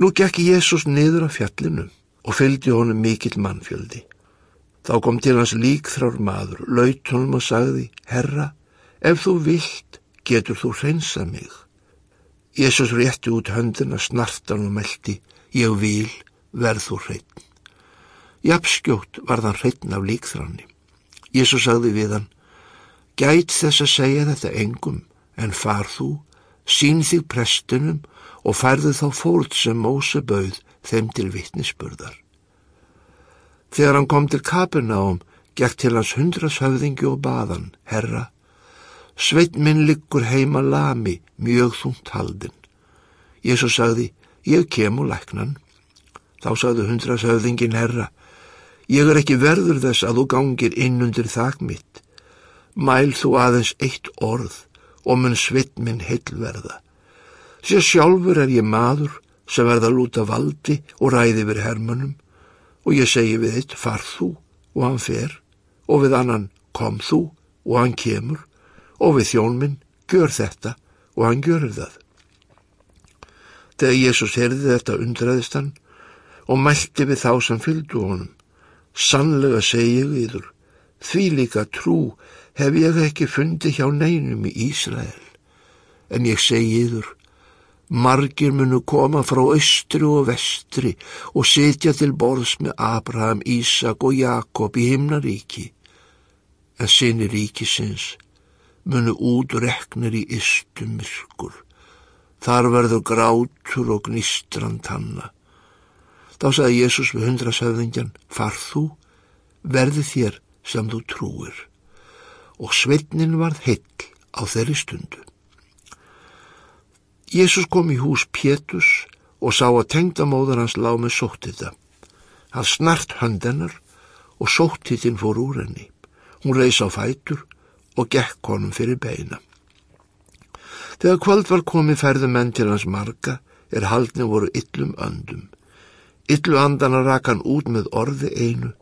Nú gekk Jésús niður af fjallinu og fylgdi honum mikill mannfjöldi. Þá kom til hans líkþrár maður, laut honum og sagði, Herra, ef þú vilt, getur þú hreinsa mig. Jésús rétti út höndina, snartan og meldi, ég vil, verð þú hreitn. Japskjótt var þann hreitn af líkþráni. Jésús sagði við hann, gæt þess að segja þetta engum, en far þú, sín þig prestunum og færðu þá fórð sem Móse bauð þeim til vittnisspurðar. Þegar hann kom til Kapernaum, gekk til hans hundrashöfðingi og baðan, herra, sveit minn liggur heima lami, mjög þúnt haldin. Jésu sagði, ég kem og læknan. Þá sagði hundrashöfðingin herra, ég er ekki verður þess að þú gangir inn undir þak mitt. Mæl þú aðeins eitt orð og mun sveit minn heilverða. Sér sjálfur er ég maður sem verða lúta valdi og ræði verið hermönum og ég segi við eitt far þú og hann fer og við annan kom þú og hann kemur og við þjónminn gör þetta og hann görur það. Þegar Jésús heyrði þetta undraðist hann og mælti við þá sem fylgdu honum. Sannlega segi ég yður, því líka trú hef ég ekki fundið hjá neinum í Ísrael. En ég segi yður, Margir munu koma frá austri og vestri og sitja til borðs með Abraham, Ísak og Jakob í himnaríki. En sinni ríkisins munu útreknir í ystum myrkur. Þar verður grátur og gnistrand hanna. Þá sagði Jésús við hundrasöfðingjan, far þú, verði þér sem þú trúir. Og sveitnin varð heill á þeirri stundu. Jésús kom í hús Pétus og sá að tengdamóður hans lág með sóttita. Hann snart höndennar og sóttitinn fór úr henni. Hún reys á fætur og gekk honum fyrir beina. Þegar kvöld var komið ferðumenn til hans marga er haldni voru yllum öndum. Yllu andana rak hann út með orði einu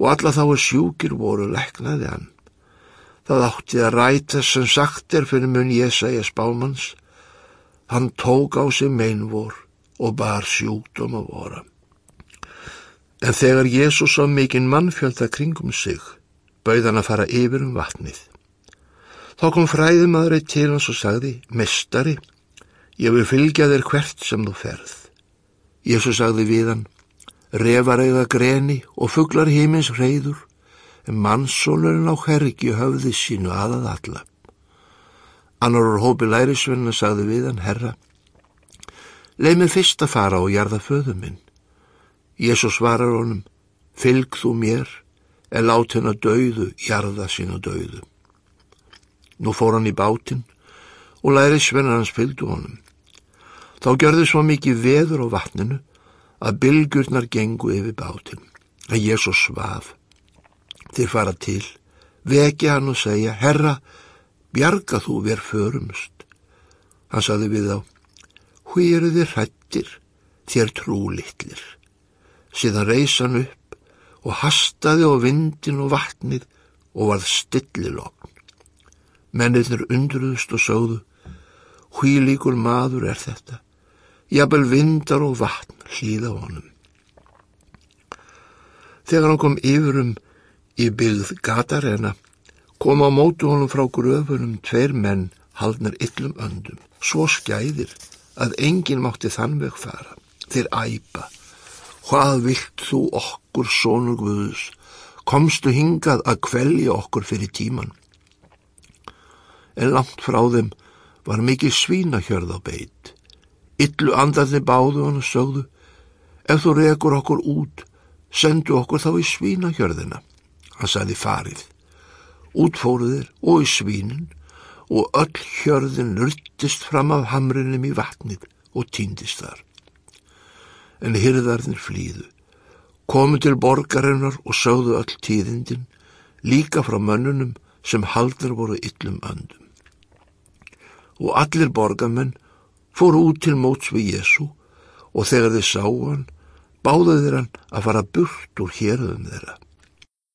og alla þá er sjúkir voru leknaði hann. Það átti að ræta sem sagt er fyrir mun Jésaja spálmanns Hann tók á sig meinvor og bar sjúkdóm að vora. En þegar Jésús á mikinn mannfjölda kringum sig, bauð hann að fara yfir um vatnið. Þá kom fræðumadri til hans og sagði, Mestari, ég vil fylgja þér hvert sem þú ferð. Jésús sagði við hann, refar eiga greni og fugglar hímins reyður, en mannsólurinn á hergi höfði sínu aðað alla. Annar úr hópi lærisvenna sagði við hann, herra, leið mér fyrst að fara og jarða föðu minn. Jésús svarar honum, fylg þú mér, en lát henn að dauðu, jarða sín að dauðu. Nú fór hann í bátinn og lærisvenna hans fylgdu honum. Þá gjörði svo mikið veður á vatninu að bylgjurnar gengu yfir bátinn. Að Jésús svaf. Þeir fara til, vekja hann og segja, herra, bjarga þú ver förumst. Hann saði við þá, hví eru þið hrættir, þér trúlittlir. Síðan reysan upp og hastaði á vindin og vatnið og varð stillilokn. Mennirnir undruðust og sögðu, hví líkur maður er þetta, jafnvel vindar og vatn hlýða honum. Þegar hann kom yfirum í byggð Gatarena, kom á mótu honum frá gröfunum tveir menn haldnar yllum öndum, svo skæðir að enginn mátti þann veg fara. Þeir æpa, hvað vilt þú okkur, sónu Guðus, komstu hingað að kvelja okkur fyrir tíman. En langt frá þeim var mikið svínahjörð á beit. Yllu andarni báðu hann og sögðu, ef þú rekur okkur út, sendu okkur þá í svínahjörðina. Hann sagði farið útfóruðir og í svínin og öll hjörðin luttist fram af hamrinum í vatnið og týndist þar. En hyrðarnir flýðu, komu til borgarinnar og sögðu öll tíðindin, líka frá mönnunum sem haldur voru yllum öndum. Og allir borgarmenn fóru út til móts við Jésu og þegar þið sá hann, báðu þeir hann að fara burt úr hérðum þeirra.